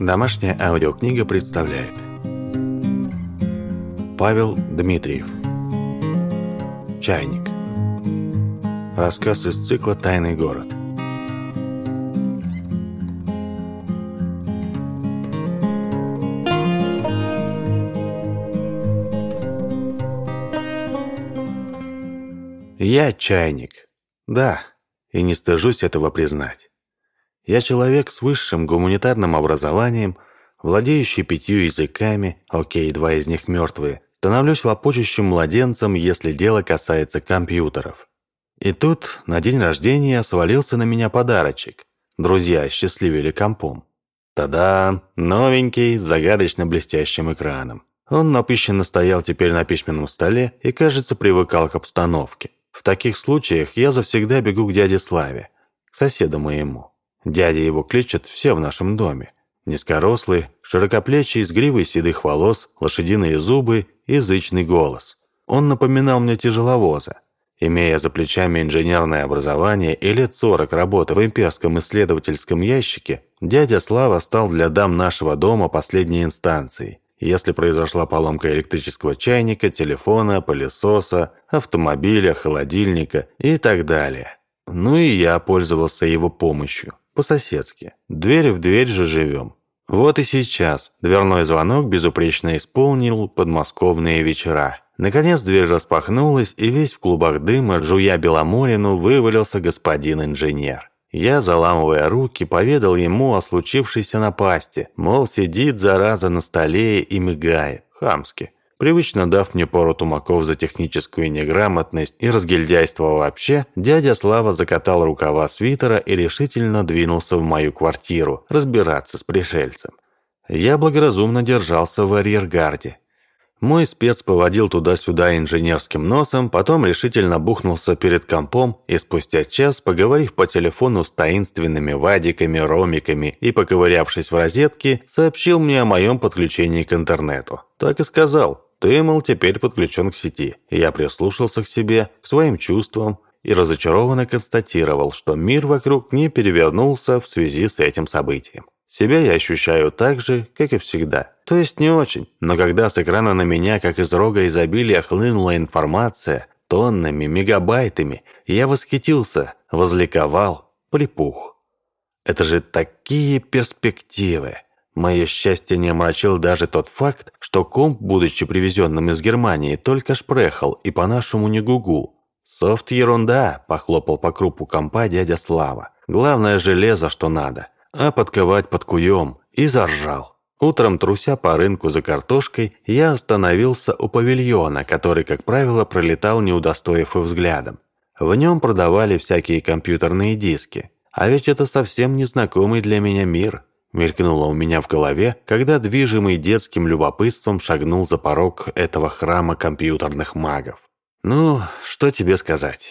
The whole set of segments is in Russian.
Домашняя аудиокнига представляет Павел Дмитриев Чайник Рассказ из цикла «Тайный город» Я чайник. Да, и не стыжусь этого признать. Я человек с высшим гуманитарным образованием, владеющий пятью языками, окей, два из них мертвые, становлюсь лопочущим младенцем, если дело касается компьютеров. И тут на день рождения свалился на меня подарочек. Друзья счастливили компом. Та-да, новенький, с загадочно блестящим экраном. Он напыщенно стоял теперь на письменном столе и, кажется, привыкал к обстановке. В таких случаях я завсегда бегу к дяде Славе, к соседу моему. Дядя его кличет все в нашем доме. Низкорослый, широкоплечий, с гривой седых волос, лошадиные зубы и зычный голос. Он напоминал мне тяжеловоза. Имея за плечами инженерное образование и лет сорок работы в имперском исследовательском ящике, дядя Слава стал для дам нашего дома последней инстанцией. Если произошла поломка электрического чайника, телефона, пылесоса, автомобиля, холодильника и так далее. Ну и я пользовался его помощью по-соседски. Дверь в дверь же живем. Вот и сейчас дверной звонок безупречно исполнил подмосковные вечера. Наконец дверь распахнулась, и весь в клубах дыма, жуя беломорину, вывалился господин инженер. Я, заламывая руки, поведал ему о случившейся напасти, мол, сидит зараза на столе и мигает, хамски привычно дав мне пару тумаков за техническую неграмотность и разгильдяйство вообще, дядя Слава закатал рукава свитера и решительно двинулся в мою квартиру разбираться с пришельцем. Я благоразумно держался в арьергарде. Мой спец поводил туда-сюда инженерским носом, потом решительно бухнулся перед компом и спустя час, поговорив по телефону с таинственными вадиками, ромиками и поковырявшись в розетке, сообщил мне о моем подключении к интернету. Так и сказал, ты, мол, теперь подключен к сети. Я прислушался к себе, к своим чувствам и разочарованно констатировал, что мир вокруг не перевернулся в связи с этим событием. Себя я ощущаю так же, как и всегда. То есть не очень. Но когда с экрана на меня, как из рога изобилия, хлынула информация, тоннами, мегабайтами, я восхитился, возликовал, припух. Это же такие перспективы. Мое счастье не омрачил даже тот факт, что комп, будучи привезенным из Германии, только шпрехал и по-нашему не гугу. «Софт ерунда», – похлопал по крупу компа дядя Слава. «Главное железо, что надо. А подковать под куем». И заржал. Утром, труся по рынку за картошкой, я остановился у павильона, который, как правило, пролетал, не удостоив и взглядом. В нем продавали всякие компьютерные диски. А ведь это совсем незнакомый для меня мир мелькнуло у меня в голове, когда движимый детским любопытством шагнул за порог этого храма компьютерных магов. Ну, что тебе сказать.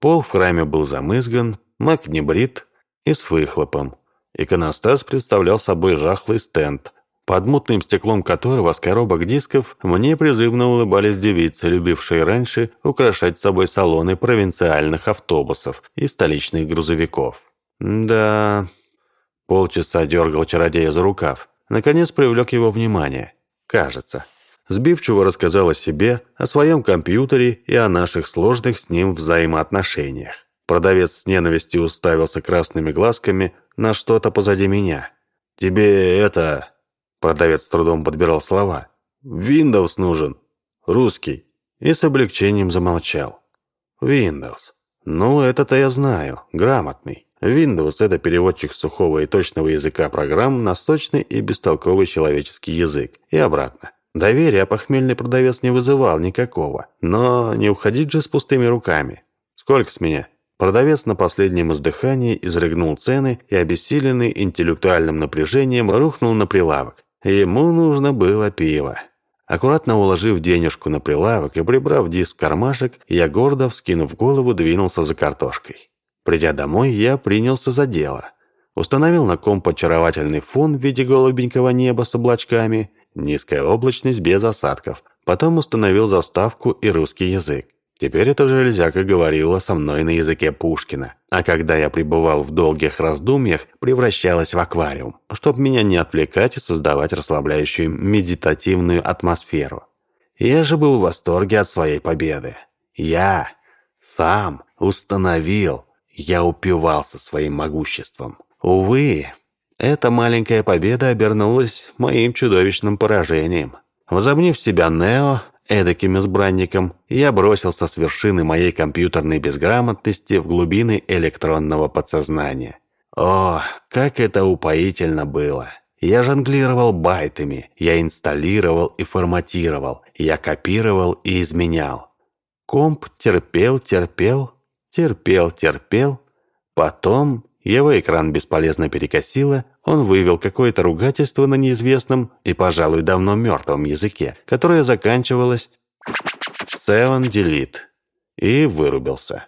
Пол в храме был замызган, маг не брит и с выхлопом. Иконостас представлял собой жахлый стенд, под мутным стеклом которого с коробок дисков мне призывно улыбались девицы, любившие раньше украшать собой салоны провинциальных автобусов и столичных грузовиков. Да, Полчаса дергал чародея за рукав. Наконец привлек его внимание. Кажется. Сбивчиво рассказал о себе, о своем компьютере и о наших сложных с ним взаимоотношениях. Продавец с ненавистью уставился красными глазками на что-то позади меня. «Тебе это...» Продавец с трудом подбирал слова. «Windows нужен. Русский». И с облегчением замолчал. «Windows. Ну, это-то я знаю. Грамотный. Windows – это переводчик сухого и точного языка программ на сочный и бестолковый человеческий язык. И обратно. Доверия похмельный продавец не вызывал никакого. Но не уходить же с пустыми руками. Сколько с меня? Продавец на последнем издыхании изрыгнул цены и, обессиленный интеллектуальным напряжением, рухнул на прилавок. Ему нужно было пиво. Аккуратно уложив денежку на прилавок и прибрав диск в кармашек, я гордо, вскинув голову, двинулся за картошкой. Придя домой, я принялся за дело. Установил на комп очаровательный фон в виде голубенького неба с облачками, низкая облачность без осадков. Потом установил заставку и русский язык. Теперь эта железяка говорила со мной на языке Пушкина, а когда я пребывал в долгих раздумьях, превращалась в аквариум, чтобы меня не отвлекать и создавать расслабляющую медитативную атмосферу. Я же был в восторге от своей победы. Я сам установил, я упивался своим могуществом. Увы, эта маленькая победа обернулась моим чудовищным поражением. Возомнив себя Нео, эдаким избранником, я бросился с вершины моей компьютерной безграмотности в глубины электронного подсознания. О, как это упоительно было! Я жонглировал байтами, я инсталлировал и форматировал, я копировал и изменял. Комп терпел, терпел, терпел, терпел. Потом его экран бесполезно перекосило, он вывел какое-то ругательство на неизвестном и, пожалуй, давно мертвом языке, которое заканчивалось «Seven Delete» и вырубился.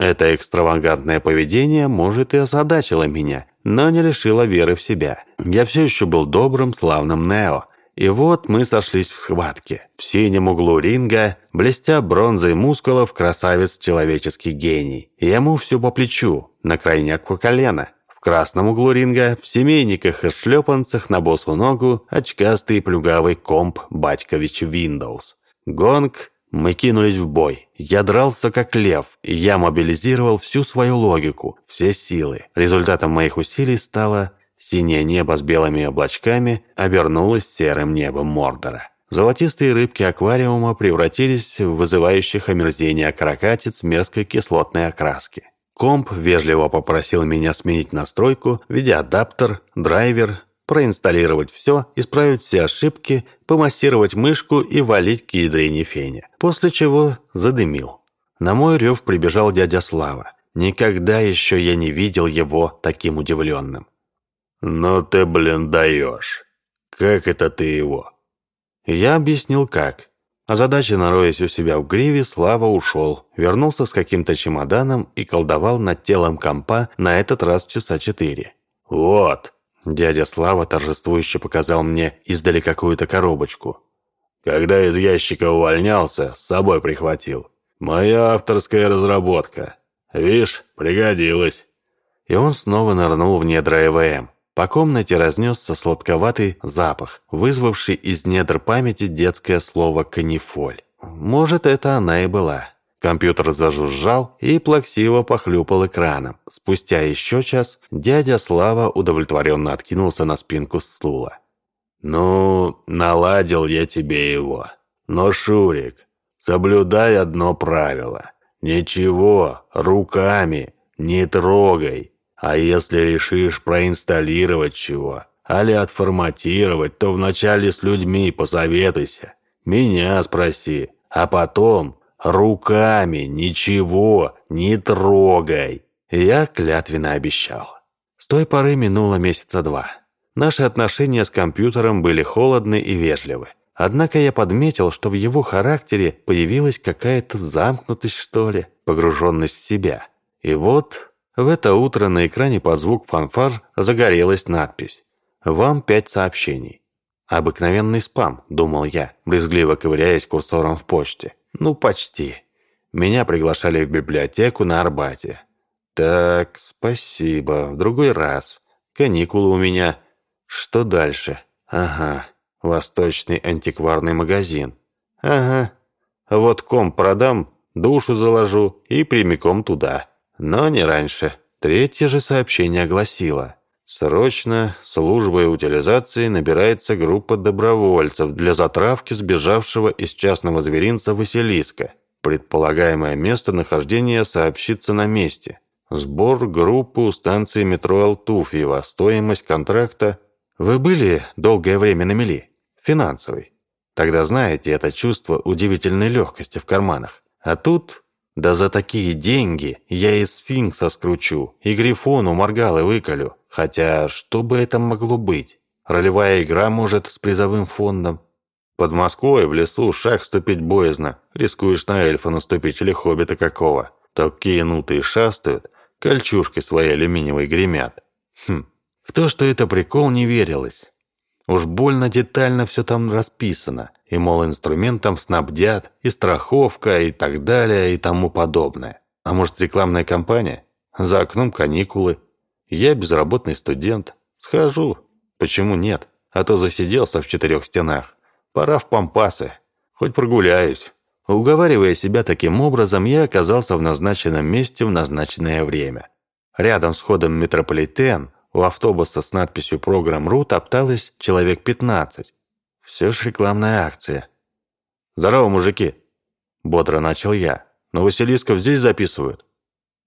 Это экстравагантное поведение, может, и озадачило меня, но не лишило веры в себя. Я все еще был добрым, славным Нео. И вот мы сошлись в схватке. В синем углу ринга, блестя бронзой мускулов, красавец человеческий гений. Ему все по плечу, на крайняк по колено. В красном углу ринга, в семейниках и шлепанцах на босу ногу, очкастый плюгавый комп Батькович Windows. Гонг, мы кинулись в бой. Я дрался как лев, и я мобилизировал всю свою логику, все силы. Результатом моих усилий стало синее небо с белыми облачками обернулось серым небом Мордора. Золотистые рыбки аквариума превратились в вызывающих омерзение каракатиц мерзкой кислотной окраски. Комп вежливо попросил меня сменить настройку, введя адаптер, драйвер, проинсталлировать все, исправить все ошибки, помассировать мышку и валить к ядрине феня. После чего задымил. На мой рев прибежал дядя Слава. Никогда еще я не видел его таким удивленным. «Ну ты, блин, даешь! Как это ты его?» Я объяснил, как. Озадаченно роясь у себя в гриве, Слава ушел, вернулся с каким-то чемоданом и колдовал над телом компа на этот раз часа четыре. «Вот!» Дядя Слава торжествующе показал мне издали какую-то коробочку. «Когда из ящика увольнялся, с собой прихватил. Моя авторская разработка. Вишь, пригодилась». И он снова нырнул в недра ЭВМ. По комнате разнесся сладковатый запах, вызвавший из недр памяти детское слово «канифоль». Может, это она и была. Компьютер зажужжал и плаксиво похлюпал экраном. Спустя еще час дядя Слава удовлетворенно откинулся на спинку стула. «Ну, наладил я тебе его. Но, Шурик, соблюдай одно правило. Ничего, руками не трогай. А если решишь проинсталлировать чего, али отформатировать, то вначале с людьми посоветуйся. Меня спроси, а потом руками ничего не трогай. Я клятвенно обещал. С той поры минуло месяца два. Наши отношения с компьютером были холодны и вежливы. Однако я подметил, что в его характере появилась какая-то замкнутость, что ли, погруженность в себя. И вот в это утро на экране под звук фанфар загорелась надпись «Вам пять сообщений». «Обыкновенный спам», — думал я, брезгливо ковыряясь курсором в почте. «Ну, почти». Меня приглашали в библиотеку на Арбате. «Так, спасибо. В другой раз. Каникулы у меня. Что дальше? Ага. Восточный антикварный магазин. Ага. Вот комп продам, душу заложу и прямиком туда». Но не раньше. Третье же сообщение гласило. Срочно службой утилизации набирается группа добровольцев для затравки сбежавшего из частного зверинца Василиска. Предполагаемое место нахождения сообщится на месте. Сбор группы у станции метро Алтуфьева. Стоимость контракта... Вы были долгое время на мели? Финансовый. Тогда знаете это чувство удивительной легкости в карманах. А тут да за такие деньги я и сфинкса скручу, и грифону моргалы выколю. Хотя, что бы это могло быть? Ролевая игра, может, с призовым фондом? Под Москвой в лесу шаг ступить боязно. Рискуешь на эльфа наступить или хоббита какого. Такие нутые шастают, кольчушки свои алюминиевые гремят. Хм, в то, что это прикол, не верилось. Уж больно детально все там расписано. И, мол, инструментом снабдят, и страховка, и так далее, и тому подобное. А может, рекламная кампания? За окном каникулы. Я безработный студент. Схожу. Почему нет? А то засиделся в четырех стенах. Пора в пампасы. Хоть прогуляюсь. Уговаривая себя таким образом, я оказался в назначенном месте в назначенное время. Рядом с ходом метрополитен у автобуса с надписью «Программ.ру» топталось человек 15. Все ж рекламная акция. «Здорово, мужики!» Бодро начал я. «Но Василисков здесь записывают?»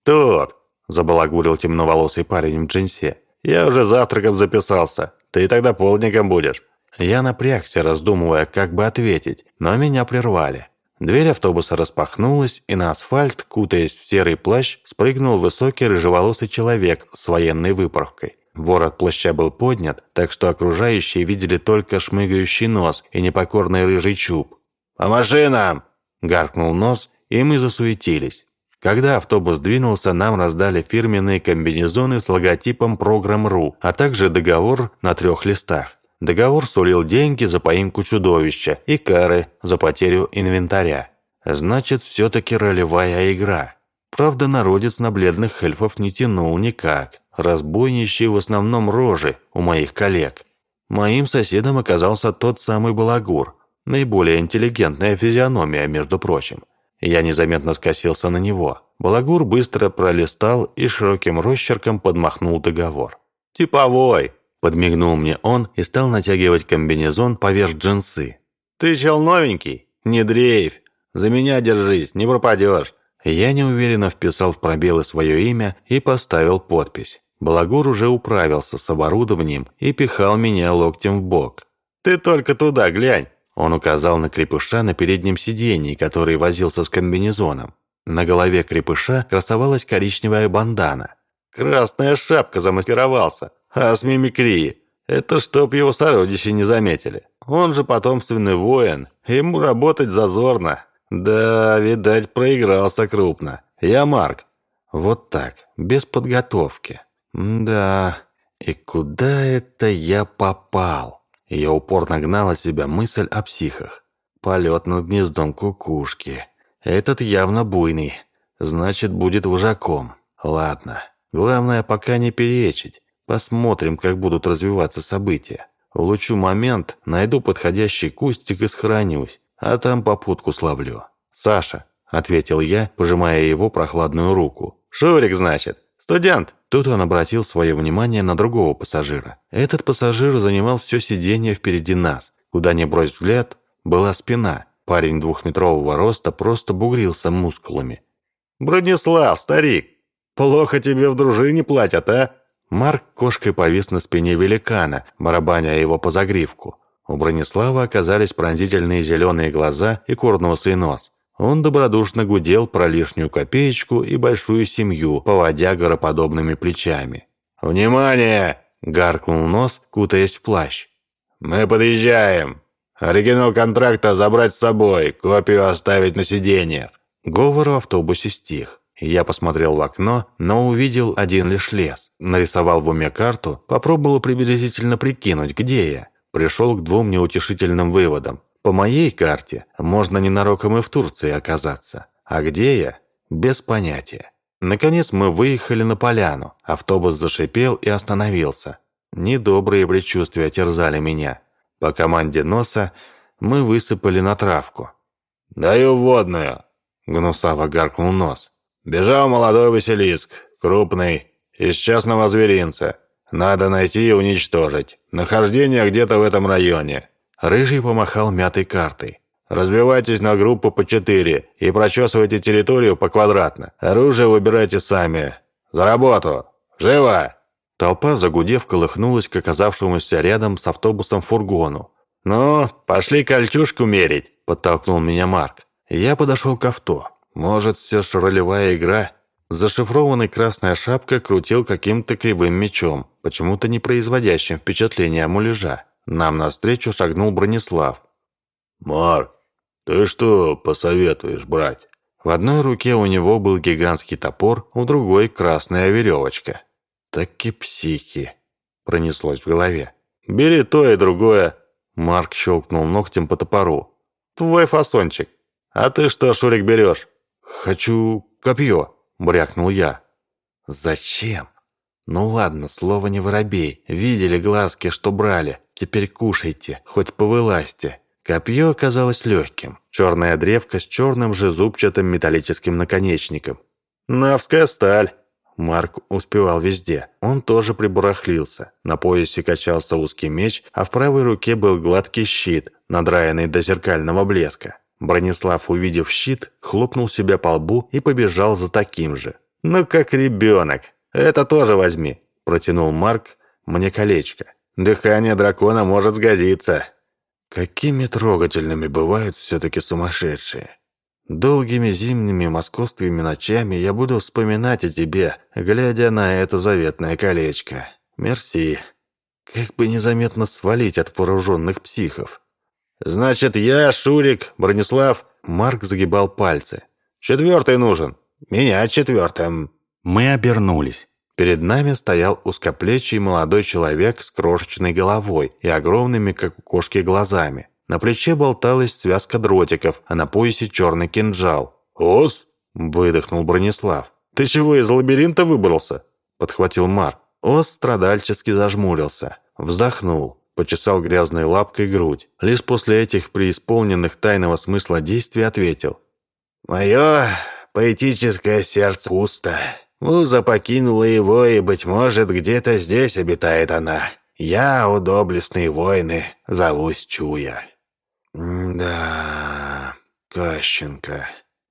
«Тот!» Забалагурил темноволосый парень в джинсе. «Я уже завтраком записался. Ты тогда полдником будешь». Я напрягся, раздумывая, как бы ответить, но меня прервали. Дверь автобуса распахнулась, и на асфальт, кутаясь в серый плащ, спрыгнул высокий рыжеволосый человек с военной выправкой. Ворот плаща был поднят, так что окружающие видели только шмыгающий нос и непокорный рыжий чуб. «По машинам!» – гаркнул нос, и мы засуетились. Когда автобус двинулся, нам раздали фирменные комбинезоны с логотипом «Программ.ру», а также договор на трех листах. Договор сулил деньги за поимку чудовища и кары за потерю инвентаря. Значит, все-таки ролевая игра. Правда, народец на бледных эльфов не тянул никак. Разбойничьи в основном рожи у моих коллег. Моим соседом оказался тот самый балагур. Наиболее интеллигентная физиономия, между прочим. Я незаметно скосился на него. Балагур быстро пролистал и широким росчерком подмахнул договор. «Типовой!» Подмигнул мне он и стал натягивать комбинезон поверх джинсы. «Ты чел новенький? Не дрейфь! За меня держись, не пропадешь!» Я неуверенно вписал в пробелы свое имя и поставил подпись. Балагур уже управился с оборудованием и пихал меня локтем в бок. «Ты только туда глянь!» Он указал на крепыша на переднем сиденье, который возился с комбинезоном. На голове крепыша красовалась коричневая бандана. «Красная шапка замаскировался!» А с мимикрией – это чтоб его сородичи не заметили. Он же потомственный воин, ему работать зазорно. Да, видать, проигрался крупно. Я Марк. Вот так, без подготовки. Да, и куда это я попал? Я упорно гнала себя мысль о психах. Полет над гнездом кукушки. Этот явно буйный. Значит, будет вожаком. Ладно. Главное, пока не перечить. Посмотрим, как будут развиваться события. Улучшу момент, найду подходящий кустик и схоронюсь, а там попутку славлю. «Саша», — ответил я, пожимая его прохладную руку. «Шурик, значит? Студент?» Тут он обратил свое внимание на другого пассажира. Этот пассажир занимал все сиденье впереди нас. Куда ни брось взгляд, была спина. Парень двухметрового роста просто бугрился мускулами. «Бронислав, старик, плохо тебе в дружине платят, а?» Марк кошкой повис на спине великана, барабаня его по загривку. У Бронислава оказались пронзительные зеленые глаза и курносый нос. Он добродушно гудел про лишнюю копеечку и большую семью, поводя гороподобными плечами. «Внимание!» – гаркнул нос, кутаясь в плащ. «Мы подъезжаем! Оригинал контракта забрать с собой, копию оставить на сиденьях!» Говор в автобусе стих. Я посмотрел в окно, но увидел один лишь лес. Нарисовал в уме карту, попробовал приблизительно прикинуть, где я. Пришел к двум неутешительным выводам. По моей карте можно ненароком и в Турции оказаться. А где я? Без понятия. Наконец мы выехали на поляну. Автобус зашипел и остановился. Недобрые предчувствия терзали меня. По команде носа мы высыпали на травку. «Даю водную!» — гнусаво гаркнул нос. Бежал молодой Василиск, крупный, из частного зверинца. Надо найти и уничтожить. Нахождение где-то в этом районе». Рыжий помахал мятой картой. «Разбивайтесь на группу по четыре и прочесывайте территорию по квадратно. Оружие выбирайте сами. За работу! Живо!» Толпа, загудев, колыхнулась к оказавшемуся рядом с автобусом фургону. «Ну, пошли кольчушку мерить», – подтолкнул меня Марк. Я подошел к авто. Может, все ж ролевая игра? Зашифрованный красная шапка крутил каким-то кривым мечом, почему-то не производящим впечатления муляжа. Нам навстречу шагнул Бронислав. «Марк, ты что посоветуешь брать?» В одной руке у него был гигантский топор, в другой – красная веревочка. «Таки психи!» – пронеслось в голове. Бери то и другое». Марк щелкнул ногтем по топору. «Твой фасончик. А ты что, Шурик, берешь?» «Хочу копье», — брякнул я. «Зачем?» «Ну ладно, слово не воробей. Видели глазки, что брали. Теперь кушайте, хоть повылазьте». Копье оказалось легким. Черная древка с черным же зубчатым металлическим наконечником. «Навская сталь!» Марк успевал везде. Он тоже прибурахлился. На поясе качался узкий меч, а в правой руке был гладкий щит, надраенный до зеркального блеска. Бронислав, увидев щит, хлопнул себя по лбу и побежал за таким же. «Ну, как ребенок! Это тоже возьми!» Протянул Марк мне колечко. «Дыхание дракона может сгодиться!» Какими трогательными бывают все-таки сумасшедшие. Долгими зимними московскими ночами я буду вспоминать о тебе, глядя на это заветное колечко. Мерси. Как бы незаметно свалить от вооруженных психов. Значит, я, Шурик, Бронислав... Марк загибал пальцы. Четвертый нужен. Меня четвертым. Мы обернулись. Перед нами стоял узкоплечий молодой человек с крошечной головой и огромными, как у кошки, глазами. На плече болталась связка дротиков, а на поясе черный кинжал. «Ос!» – выдохнул Бронислав. «Ты чего, из лабиринта выбрался?» – подхватил Марк. Ос страдальчески зажмурился, вздохнул, почесал грязной лапкой грудь. Лишь после этих преисполненных тайного смысла действий ответил. «Мое поэтическое сердце пусто». Муза покинула его, и, быть может, где-то здесь обитает она. Я, у доблестные воины, зовусь Чуя». «Да, Кащенко,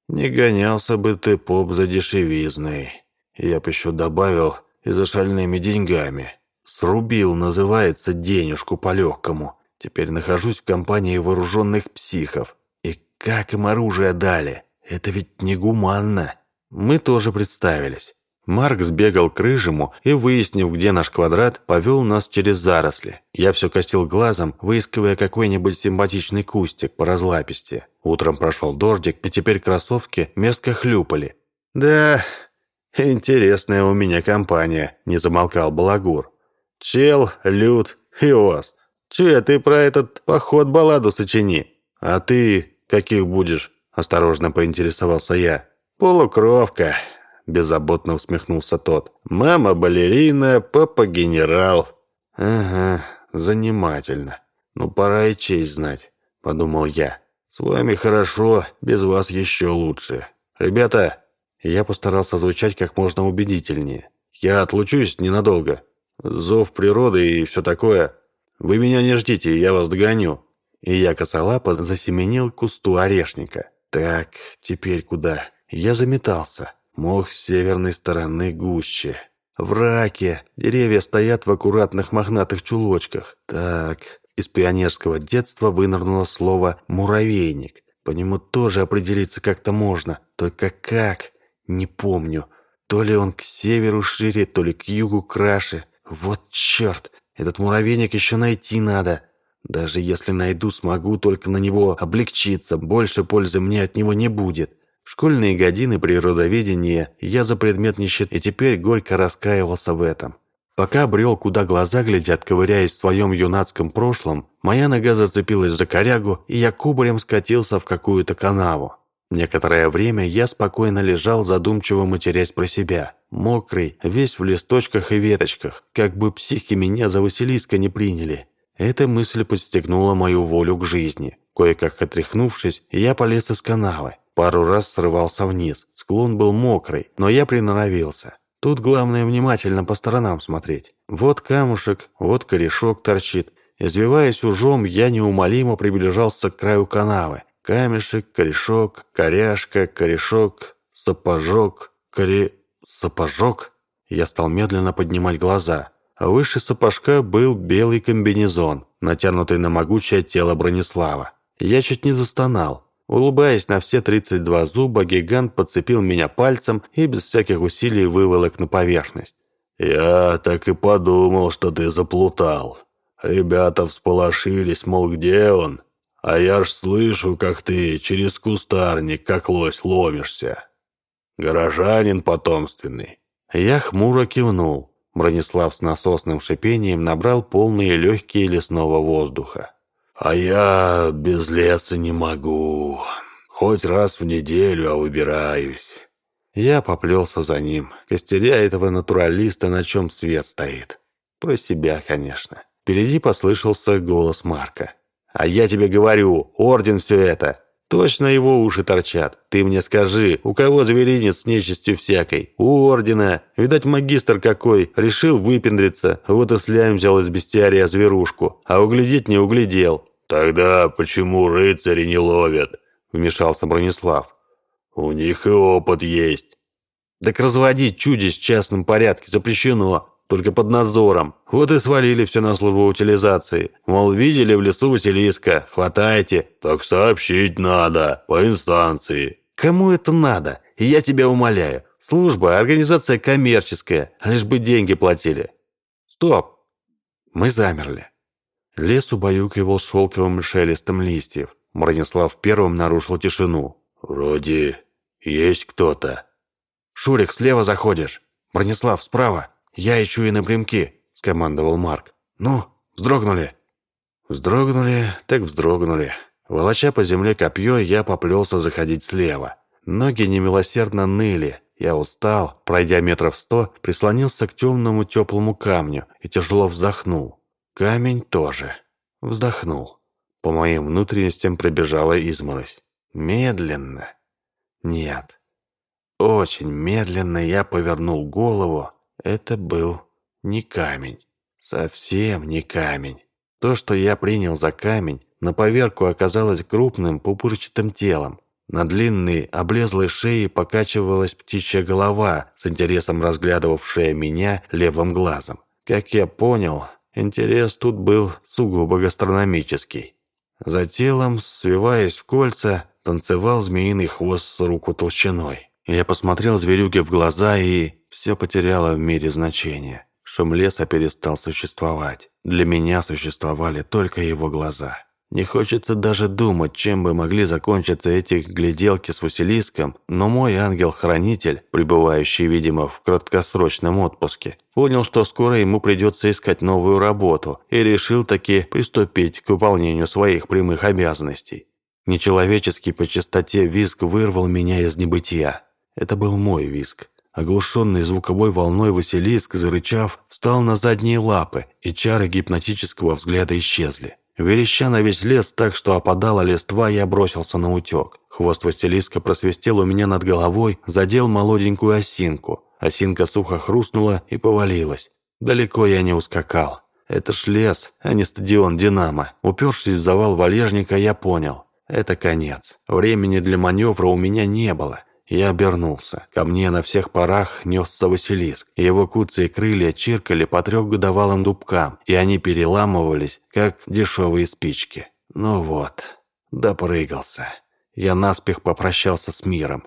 не гонялся бы ты, поп, за дешевизной. Я бы еще добавил и за шальными деньгами. Срубил, называется, денежку по-легкому. Теперь нахожусь в компании вооруженных психов. И как им оружие дали? Это ведь негуманно». Мы тоже представились. Марк сбегал к рыжему и, выяснив, где наш квадрат, повел нас через заросли. Я все косил глазом, выискивая какой-нибудь симпатичный кустик по разлаписти. Утром прошел дождик, и теперь кроссовки мерзко хлюпали. «Да, интересная у меня компания», – не замолкал Балагур. «Чел, Люд и Ос. Че, ты про этот поход балладу сочини? А ты каких будешь?» – осторожно поинтересовался я. «Полукровка», беззаботно усмехнулся тот. «Мама балерина, папа генерал». «Ага, занимательно. Ну, пора и честь знать», — подумал я. «С вами хорошо, без вас еще лучше. Ребята...» Я постарался звучать как можно убедительнее. «Я отлучусь ненадолго. Зов природы и все такое. Вы меня не ждите, я вас догоню». И я косолапо засеменил к кусту орешника. «Так, теперь куда?» Я заметался. Мох с северной стороны гуще. В раке. Деревья стоят в аккуратных мохнатых чулочках. Так, из пионерского детства вынырнуло слово «муравейник». По нему тоже определиться как-то можно. Только как? Не помню. То ли он к северу шире, то ли к югу краше. Вот черт! Этот муравейник еще найти надо. Даже если найду, смогу только на него облегчиться. Больше пользы мне от него не будет. Школьные годины природоведения я за предмет не считал, и теперь горько раскаивался в этом. Пока брел, куда глаза глядят, ковыряясь в своем юнацком прошлом, моя нога зацепилась за корягу, и я кубарем скатился в какую-то канаву. Некоторое время я спокойно лежал, задумчиво матерясь про себя. Мокрый, весь в листочках и веточках, как бы психи меня за Василиска не приняли. Эта мысль подстегнула мою волю к жизни. Кое-как отряхнувшись, я полез из канавы. Пару раз срывался вниз. Склон был мокрый, но я приноровился. Тут главное внимательно по сторонам смотреть. Вот камушек, вот корешок торчит. Извиваясь ужом, я неумолимо приближался к краю канавы. Камешек, корешок, коряшка, корешок, сапожок, коре... сапожок. Я стал медленно поднимать глаза. А выше сапожка был белый комбинезон, натянутый на могучее тело Бронислава. Я чуть не застонал. Улыбаясь на все 32 зуба, гигант подцепил меня пальцем и без всяких усилий выволок на поверхность. «Я так и подумал, что ты заплутал. Ребята всполошились, мол, где он? А я ж слышу, как ты через кустарник, как лось, ломишься. Горожанин потомственный». Я хмуро кивнул. Бронислав с насосным шипением набрал полные легкие лесного воздуха. «А я без леса не могу. Хоть раз в неделю, а выбираюсь». Я поплелся за ним, костеря этого натуралиста, на чем свет стоит. Про себя, конечно. Впереди послышался голос Марка. «А я тебе говорю, орден все это. Точно его уши торчат. Ты мне скажи, у кого зверинец с нечистью всякой? У ордена. Видать, магистр какой. Решил выпендриться. Вот и слям взял из бестиария зверушку. А углядеть не углядел. «Тогда почему рыцари не ловят?» – вмешался Бронислав. «У них и опыт есть». «Так разводить чудищ в частном порядке запрещено только под надзором. Вот и свалили все на службу утилизации. Мол, видели в лесу Василиска, хватайте. Так сообщить надо, по инстанции. Кому это надо? Я тебя умоляю. Служба, организация коммерческая, лишь бы деньги платили. Стоп. Мы замерли. Лес убаюкивал шелковым шелестом листьев. Бронислав первым нарушил тишину. «Вроде есть кто-то». «Шурик, слева заходишь. Бронислав, справа». «Я ищу и напрямки», — скомандовал Марк. «Ну, вздрогнули». Вздрогнули, так вздрогнули. Волоча по земле копье, я поплелся заходить слева. Ноги немилосердно ныли. Я устал, пройдя метров сто, прислонился к темному теплому камню и тяжело вздохнул. Камень тоже. Вздохнул. По моим внутренностям пробежала изморозь. Медленно. Нет. Очень медленно я повернул голову это был не камень. Совсем не камень. То, что я принял за камень, на поверку оказалось крупным пупырчатым телом. На длинной, облезлой шее покачивалась птичья голова, с интересом разглядывавшая меня левым глазом. Как я понял, интерес тут был сугубо гастрономический. За телом, свиваясь в кольца, танцевал змеиный хвост с руку толщиной. Я посмотрел зверюге в глаза и все потеряло в мире значение. Шум леса перестал существовать. Для меня существовали только его глаза. Не хочется даже думать, чем бы могли закончиться эти гляделки с Василиском, но мой ангел-хранитель, пребывающий, видимо, в краткосрочном отпуске, понял, что скоро ему придется искать новую работу и решил таки приступить к выполнению своих прямых обязанностей. Нечеловеческий по частоте визг вырвал меня из небытия. Это был мой визг. Оглушенный звуковой волной Василиск, зарычав, встал на задние лапы, и чары гипнотического взгляда исчезли. Вереща на весь лес так, что опадала листва, я бросился на утек. Хвост Василиска просвистел у меня над головой, задел молоденькую осинку. Осинка сухо хрустнула и повалилась. Далеко я не ускакал. Это ж лес, а не стадион «Динамо». Упершись в завал валежника, я понял. Это конец. Времени для маневра у меня не было. Я обернулся. Ко мне на всех парах несся Василиск. Его куцые крылья чиркали по трехгодовалым дубкам, и они переламывались, как дешевые спички. Ну вот, допрыгался. Я наспех попрощался с миром.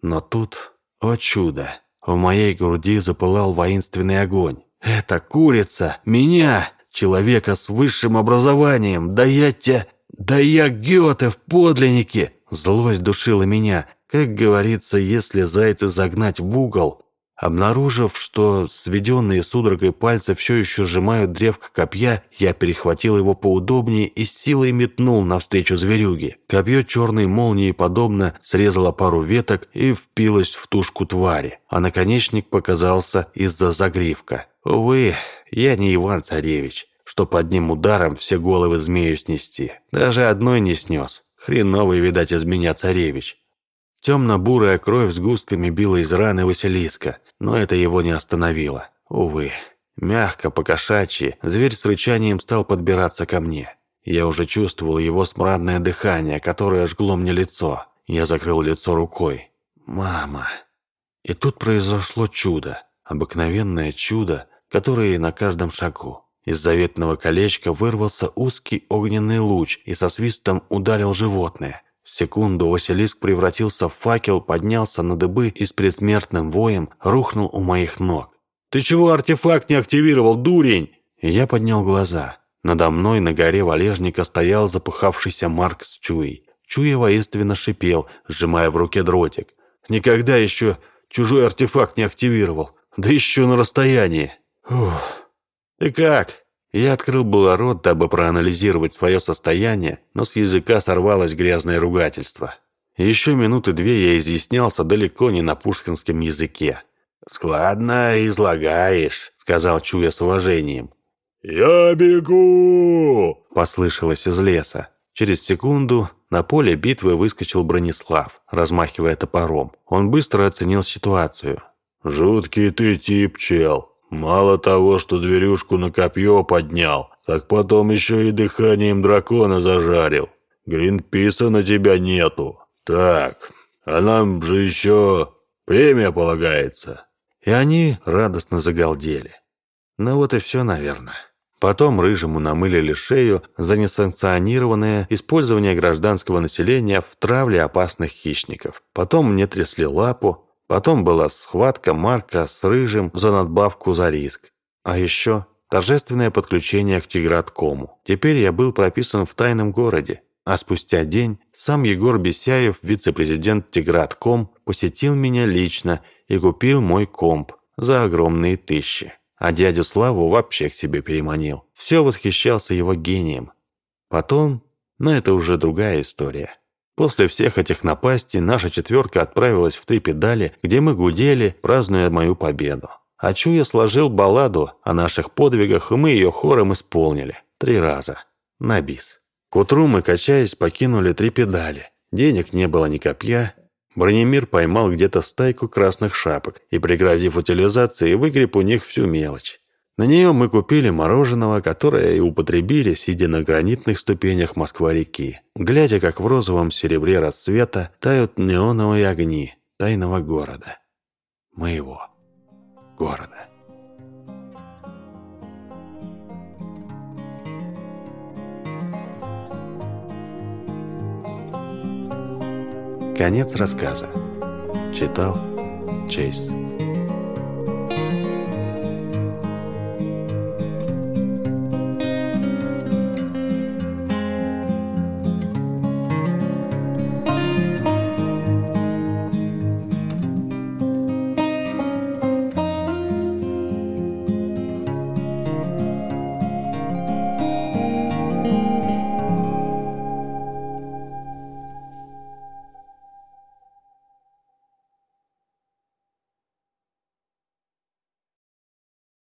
Но тут, о чудо, в моей груди запылал воинственный огонь. «Это курица! Меня! Человека с высшим образованием! Да я тебя... Да я Гёте в подлиннике!» Злость душила меня. Как говорится, если зайца загнать в угол, обнаружив, что сведенные судорогой пальцы все еще сжимают древко копья, я перехватил его поудобнее и с силой метнул навстречу зверюге. Копье черной молнии подобно срезало пару веток и впилось в тушку твари, а наконечник показался из-за загривка. Увы, я не Иван-Царевич, что одним ударом все головы змею снести. Даже одной не снес. Хреновый, видать, из меня царевич. Темно-бурая кровь с густками била из раны Василиска, но это его не остановило. Увы. Мягко, покошачьи, зверь с рычанием стал подбираться ко мне. Я уже чувствовал его смрадное дыхание, которое жгло мне лицо. Я закрыл лицо рукой. «Мама!» И тут произошло чудо. Обыкновенное чудо, которое на каждом шагу. Из заветного колечка вырвался узкий огненный луч и со свистом ударил животное секунду Василиск превратился в факел, поднялся на дыбы и с предсмертным воем рухнул у моих ног. «Ты чего артефакт не активировал, дурень?» я поднял глаза. Надо мной на горе валежника стоял запыхавшийся Марк с Чуей. Чуя воинственно шипел, сжимая в руке дротик. «Никогда еще чужой артефакт не активировал, да еще на расстоянии. Ух. Ты как? Я открыл было рот, дабы проанализировать свое состояние, но с языка сорвалось грязное ругательство. Еще минуты две я изъяснялся далеко не на пушкинском языке. «Складно излагаешь», — сказал Чуя с уважением. «Я бегу!» — послышалось из леса. Через секунду на поле битвы выскочил Бронислав, размахивая топором. Он быстро оценил ситуацию. «Жуткий ты тип, чел. Мало того, что зверюшку на копье поднял, так потом еще и дыханием дракона зажарил. Гринписа на тебя нету. Так, а нам же еще премия полагается». И они радостно загалдели. Ну вот и все, наверное. Потом Рыжему намылили шею за несанкционированное использование гражданского населения в травле опасных хищников. Потом мне трясли лапу. Потом была схватка Марка с Рыжим за надбавку за риск. А еще торжественное подключение к Тиграткому. Теперь я был прописан в тайном городе. А спустя день сам Егор Бесяев, вице-президент Тигратком, посетил меня лично и купил мой комп за огромные тысячи. А дядю Славу вообще к себе переманил. Все восхищался его гением. Потом, но это уже другая история. После всех этих напастей наша четверка отправилась в три педали, где мы гудели, празднуя мою победу. А Чуя сложил балладу о наших подвигах, и мы ее хором исполнили. Три раза. На бис. К утру мы, качаясь, покинули три педали. Денег не было ни копья, Бронемир поймал где-то стайку красных шапок и, пригрозив утилизацией, выгреб у них всю мелочь. На нее мы купили мороженого, которое и употребили, сидя на гранитных ступенях Москва-реки, глядя, как в розовом серебре рассвета тают неоновые огни тайного города. Моего города. Конец рассказа. Читал Чейз.